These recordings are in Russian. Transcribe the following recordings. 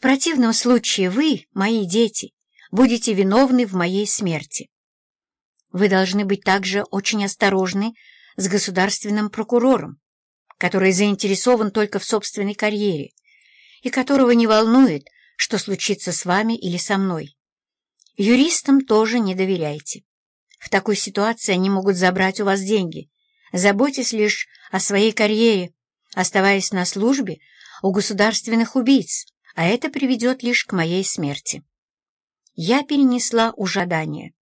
В противном случае вы, мои дети, будете виновны в моей смерти. Вы должны быть также очень осторожны с государственным прокурором, который заинтересован только в собственной карьере и которого не волнует, что случится с вами или со мной. Юристам тоже не доверяйте. В такой ситуации они могут забрать у вас деньги. Заботьтесь лишь о своей карьере, оставаясь на службе у государственных убийц, а это приведет лишь к моей смерти. Я перенесла ужадание,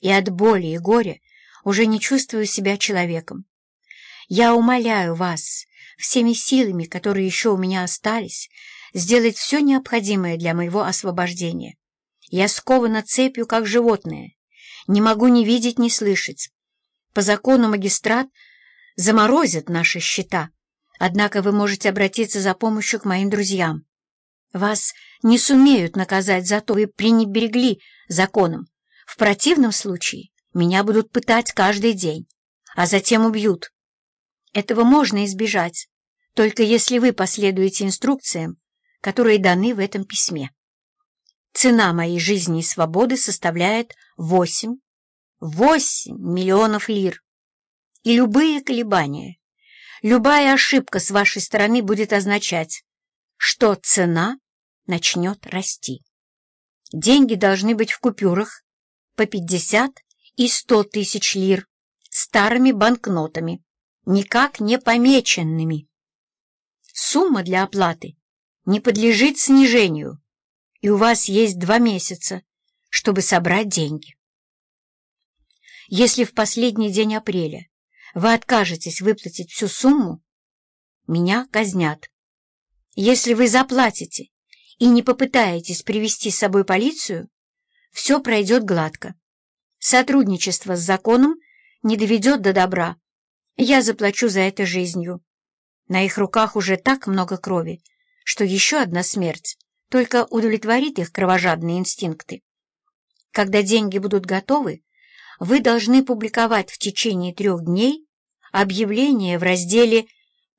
и от боли и горя уже не чувствую себя человеком. Я умоляю вас, всеми силами, которые еще у меня остались, сделать все необходимое для моего освобождения. Я скована цепью, как животное. Не могу ни видеть, ни слышать. По закону магистрат заморозит наши счета, однако вы можете обратиться за помощью к моим друзьям. Вас не сумеют наказать за то, вы пренебрегли законом. В противном случае меня будут пытать каждый день, а затем убьют. Этого можно избежать, только если вы последуете инструкциям, которые даны в этом письме. Цена моей жизни и свободы составляет восемь, восемь миллионов лир. И любые колебания, любая ошибка с вашей стороны будет означать, что цена начнет расти. Деньги должны быть в купюрах по 50 и 100 тысяч лир старыми банкнотами, никак не помеченными. Сумма для оплаты не подлежит снижению, и у вас есть два месяца, чтобы собрать деньги. Если в последний день апреля вы откажетесь выплатить всю сумму, меня казнят. Если вы заплатите и не попытаетесь привести с собой полицию, все пройдет гладко. Сотрудничество с законом не доведет до добра. Я заплачу за это жизнью. На их руках уже так много крови, что еще одна смерть только удовлетворит их кровожадные инстинкты. Когда деньги будут готовы, вы должны публиковать в течение трех дней объявление в разделе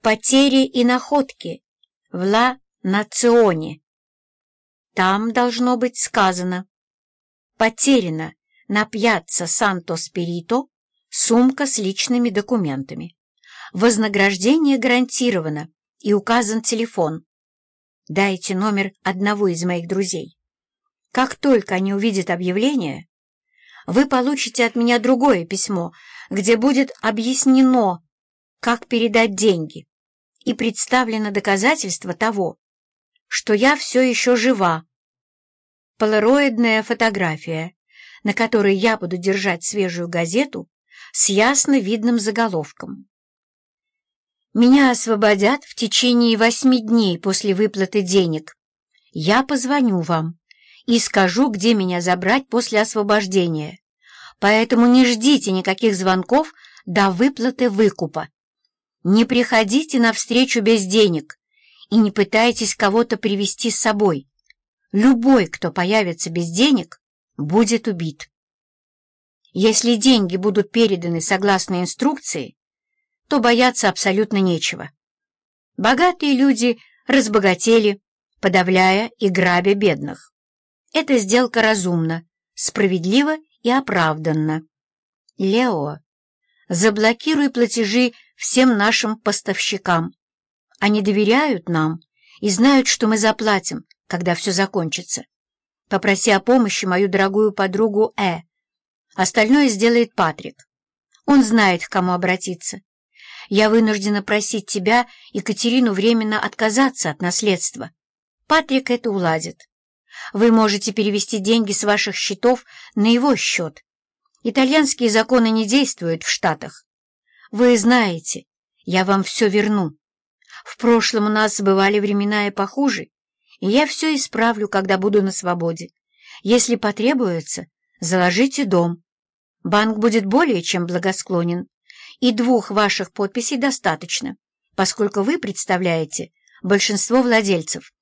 «Потери и находки» в Ла Национе. Там должно быть сказано «Потеряна на пьяцца Санто-Спирито сумка с личными документами. Вознаграждение гарантировано и указан телефон. Дайте номер одного из моих друзей. Как только они увидят объявление, вы получите от меня другое письмо, где будет объяснено, как передать деньги, и представлено доказательство того, что я все еще жива. Полароидная фотография, на которой я буду держать свежую газету с ясно видным заголовком. Меня освободят в течение восьми дней после выплаты денег. Я позвоню вам и скажу, где меня забрать после освобождения. Поэтому не ждите никаких звонков до выплаты выкупа. Не приходите навстречу без денег и не пытайтесь кого-то привести с собой. Любой, кто появится без денег, будет убит. Если деньги будут переданы согласно инструкции, то бояться абсолютно нечего. Богатые люди разбогатели, подавляя и грабя бедных. Эта сделка разумна, справедлива и оправданна. Лео, заблокируй платежи всем нашим поставщикам. Они доверяют нам и знают, что мы заплатим, когда все закончится. Попроси о помощи мою дорогую подругу Э. Остальное сделает Патрик. Он знает, к кому обратиться. Я вынуждена просить тебя и Катерину временно отказаться от наследства. Патрик это уладит. Вы можете перевести деньги с ваших счетов на его счет. Итальянские законы не действуют в Штатах. Вы знаете, я вам все верну. В прошлом у нас бывали времена и похуже, и я все исправлю, когда буду на свободе. Если потребуется, заложите дом. Банк будет более чем благосклонен и двух ваших подписей достаточно, поскольку вы представляете большинство владельцев.